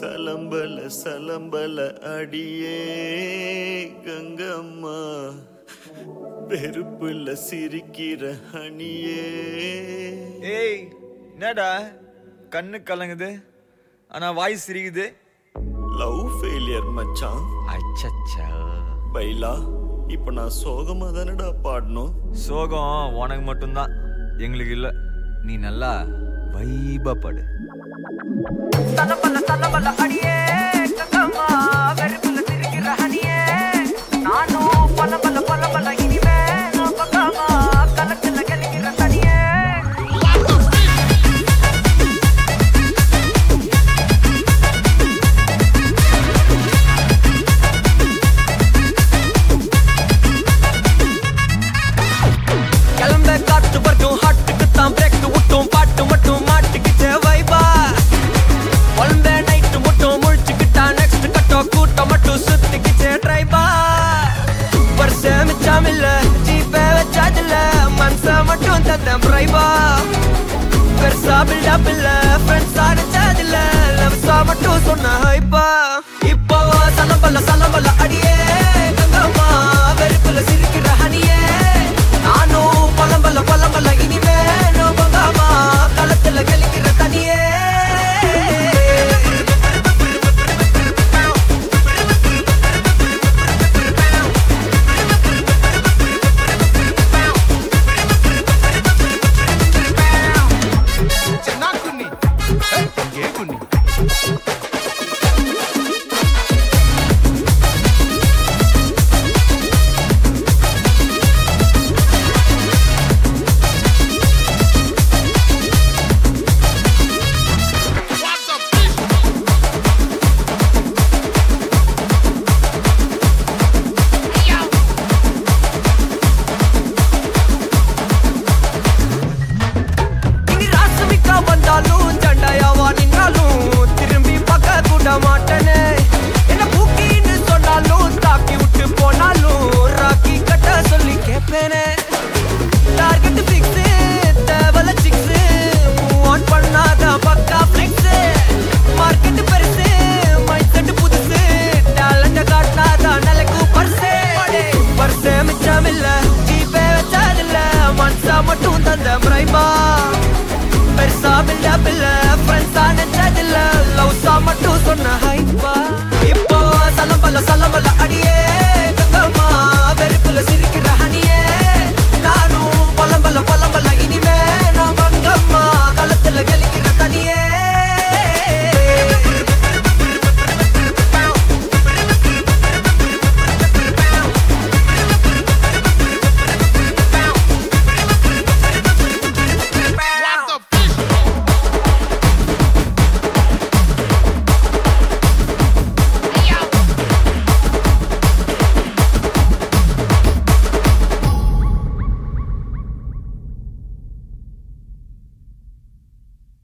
சலம்பல சலம்பல அடியே கங்கம்மா. வெறுப்புல சிரிக்கிற ஹனியே ஏய் என்னடா? கண்ணு கலங்குது. ஆனா வாய் சிரிக்குது. லவ் ஃபெயிலியர் மச்சான். அச்சச்சா. பைலா இப்ப நான் சோகமா தானடா பாடணும்? சோகம் உனக்கு மட்டும்தான். எங்களுக்கு இல்ல. நீ நல்லா வைபப்படு. படு தலபல தலபல அடியே கங்கம்மா. மட்டும் தந்தேன் பிரைவா. பெருசா பில்டப் இல்ல ஃப்ரெண்ட்ஸ் அடிச்சதில்ல லவ்ஸா மட்டும் சொன்ன ஹைப்பா Tune. டார்கெட்டுக்கு போனாலும் ராக்கி கட்ட சொல்லி கேட்பேனே டார்கெட் பிக்ஸு தேவல சிக்ஸு ஆன் பண்ணாதான் பக்கா ஃபிளிக்ஸு மார்க்கெட் பெருசு மைண்ட் செட் புதுசு டேலண்ட காட்டினாதான் நிலைக்கு பர்சே. பர்சே மிச்சமில்ல ஜிபே வச்சதில்ல மனசா மட்டும் தந்த பிரைமா. பெருசா பில்ல பில்ல ஃப்ரெண்ட்ஸா நெஞ்சதில்ல லவ்ஸா மட்டும் சொன்ன ஹைப்பா இப்போ சலம்பல சலம்பல அடியே